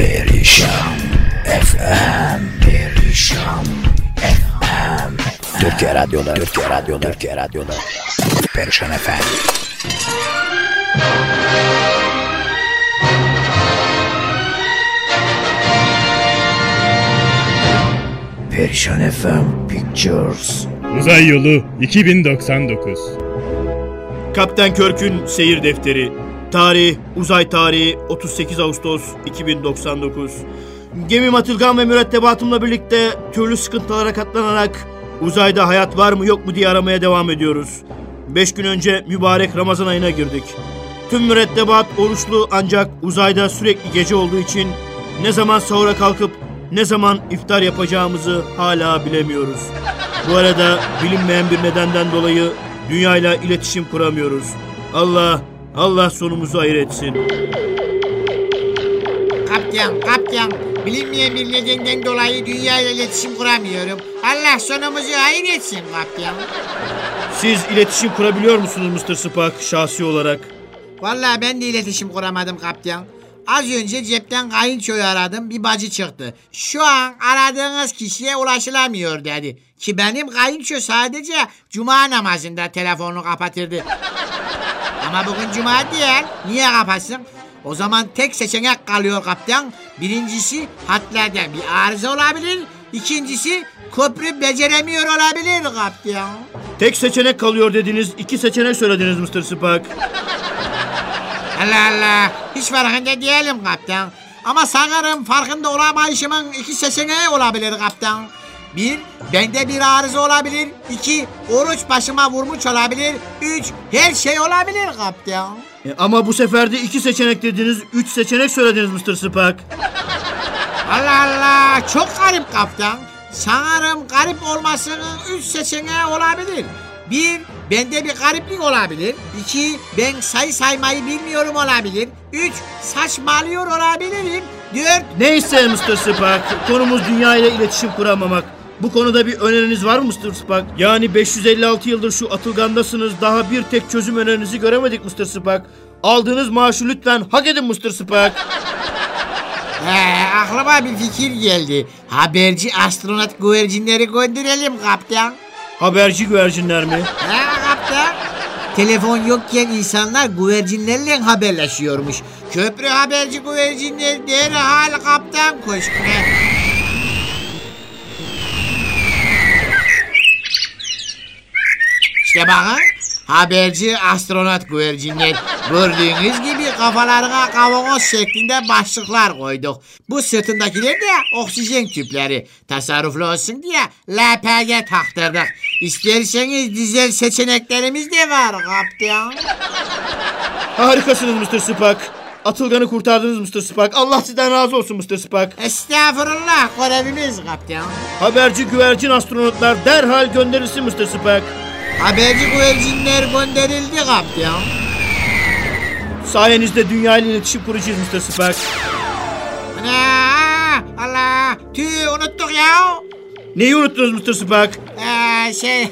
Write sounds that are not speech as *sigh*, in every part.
Perişan FM Perişan FM Türkiye Radyo'da Türkiye Radyo'da Türkiye Radyo'da Perişan FM Perişan FM Pictures. Uzay Yolu 2099 Kaptan Körk'ün seyir defteri. Tarih, uzay tarihi 38 Ağustos 2099. Gemim Atılgan ve mürettebatımla birlikte türlü sıkıntılara katlanarak uzayda hayat var mı yok mu diye aramaya devam ediyoruz. Beş gün önce mübarek Ramazan ayına girdik. Tüm mürettebat oruçlu ancak uzayda sürekli gece olduğu için ne zaman sahura kalkıp ne zaman iftar yapacağımızı hala bilemiyoruz. Bu arada bilinmeyen bir nedenden dolayı dünyayla iletişim kuramıyoruz. Allah, Allah sonumuzu hayır etsin. Kaptan, kaptan. Bilinmeyen bir nedenden dolayı dünya ile iletişim kuramıyorum. Allah sonumuzu hayır etsin kaptan. Siz iletişim kurabiliyor musunuz Mr. Spock şahsi olarak? Vallahi ben de iletişim kuramadım kaptan. Az önce cepten kayınçoyu aradım bir bacı çıktı. Şu an aradığınız kişiye ulaşılamıyor dedi. Ki benim kayınço sadece cuma namazında telefonu kapatırdı. Ama bugün cuma değil. Niye kapatsın? O zaman tek seçenek kalıyor kaptan. Birincisi hatlarda bir arıza olabilir. İkincisi köprü beceremiyor olabilir kaptan. Tek seçenek kalıyor dediniz, iki seçenek söylediniz Mr. Spock. Allah Allah. Hiç farkında değilim kaptan. Ama sanırım farkında olamayışımın iki seçeneği olabilir kaptan. Bir, bende bir arıza olabilir. İki, oruç başıma vurmuş olabilir. Üç, her şey olabilir kaptan. E, ama bu sefer de iki seçenek dediniz, üç seçenek söylediniz Mr. Spock. Allah Allah. Çok garip kaptan. Sanırım garip olmasının üç seçeneği olabilir. Bir, bende bir gariplik olabilir. İki, ben sayı saymayı bilmiyorum olabilir. Üç, saçmalıyor olabilirim. Dört, Neyse Mr. Spock, konumuz dünya ile iletişim kuramamak. Bu konuda bir öneriniz var mı Mr. Spock? Yani 556 yıldır şu atılgandasınız. Daha bir tek çözüm önerinizi göremedik Mr. Spock. Aldığınız maaşı lütfen hak edin Mr. Spock. He, aklıma bir fikir geldi. Haberci astronot güvercinleri gönderelim kaptan. Haberci güvercinler mi? He kaptan. Telefon yokken insanlar güvercinlerle haberleşiyormuş. Köprü haberci güvercinler derhal kaptan köşküne. İşte bakın haberci astronot güvercinler. Gördüğünüz gibi kafalarına kavanoz şeklinde başlıklar koyduk. Bu sırtındakiler de oksijen tüpleri. Tasarruflu olsun diye LPG taktırdık. İsterseniz dizel seçeneklerimiz de var kaptan. Harikasınız Mr. Spock. Atılganı kurtardınız Mr. Spock. Allah sizden razı olsun Mr. Spock. Estağfurullah görevimiz kaptan. Haberci güvercin astronotlar derhal gönderilsin Mr. Spock. Haberci güvercinler gönderildi kaptan. Sayenizde dünya ile iletişim kuracağız Mr. Spock. Ana Allah tüy unuttuk ya. Neyi unuttunuz Mr. Spock? Ee, şey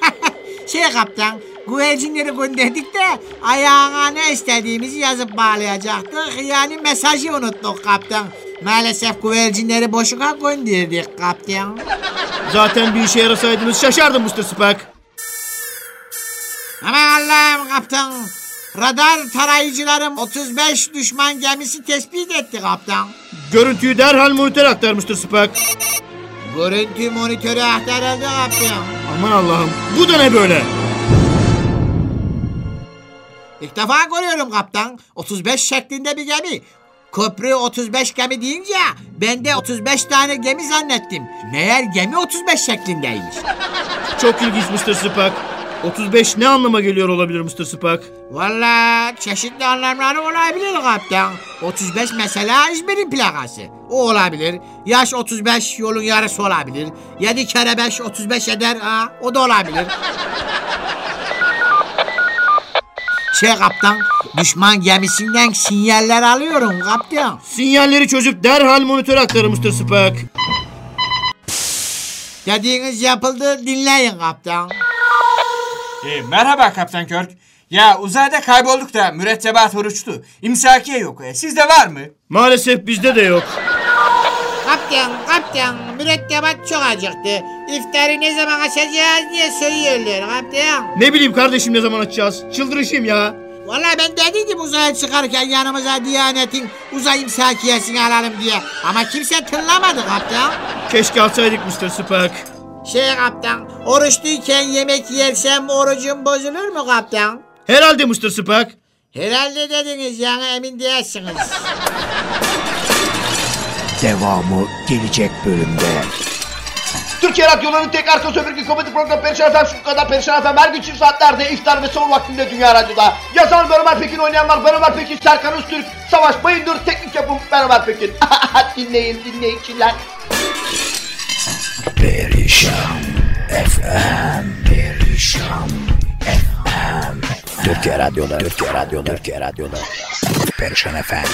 *laughs* şey kaptan güvercinleri gönderdik de ayağına ne istediğimizi yazıp bağlayacaktık. Yani mesajı unuttuk kaptan. Maalesef güvercinleri boşuna gönderdik kaptan. Zaten bir işe yarasaydınız şaşardım Mr. Spock. Aman Allah'ım kaptan. Radar tarayıcılarım 35 düşman gemisi tespit etti kaptan. Görüntüyü derhal monitöre aktar Mr. Spock. Görüntü monitörü aktarıldı kaptan. Aman Allah'ım bu da ne böyle? İlk defa görüyorum kaptan. 35 şeklinde bir gemi. Köprü 35 gemi deyince ben de 35 tane gemi zannettim. Meğer gemi 35 şeklindeymiş. Çok ilginç Mr. Spock. 35 ne anlama geliyor olabilir Mr. Spock? Valla çeşitli anlamları olabilir kaptan. 35 mesela İzmir'in plakası. O olabilir. Yaş 35 yolun yarısı olabilir. 7 kere 5 35 eder. Ha, o da olabilir. Şey kaptan, düşman gemisinden sinyaller alıyorum kaptan. Sinyalleri çözüp derhal monitöre aktarın Mr. Spock. Dediğiniz yapıldı dinleyin kaptan. E, merhaba Kaptan Kirk. Ya uzayda kaybolduk da mürettebat oruçtu. İmsakiye yok. E, sizde var mı? Maalesef bizde de yok. Kaptan, kaptan, mürettebat çok acıktı. İftarı ne zaman açacağız diye soruyorlar kaptan. Ne bileyim kardeşim ne zaman açacağız. Çıldırışayım ya. Valla ben dediydim uzaya çıkarken yanımıza Diyanet'in uzay imsakiyesini alalım diye. Ama kimse tınlamadı kaptan. Keşke alsaydık Mr. Spock. Şey kaptan, oruçluyken yemek yersem orucum bozulur mu kaptan? Herhalde Mr. Spock. Herhalde dediniz yani emin değilsiniz. Devamı gelecek bölümde. Türkiye Radyoları'nın tek arka sömürge komedi programı Perişan Efem şu kadar Perişan Efem her gün çift saatlerde iftar ve son vaktinde Dünya Radyo'da. Yazan Ömer Pekin oynayanlar ben Ömer Pekin, Serkan Öztürk, Savaş Bayındır, teknik yapım ben Ömer Pekin. dinleyin dinleyiciler. Perişan FM. Perişan FM. Türkiye Radyoları. Türkiye Radyoları. Türkiye Radyoları. Perişan FM.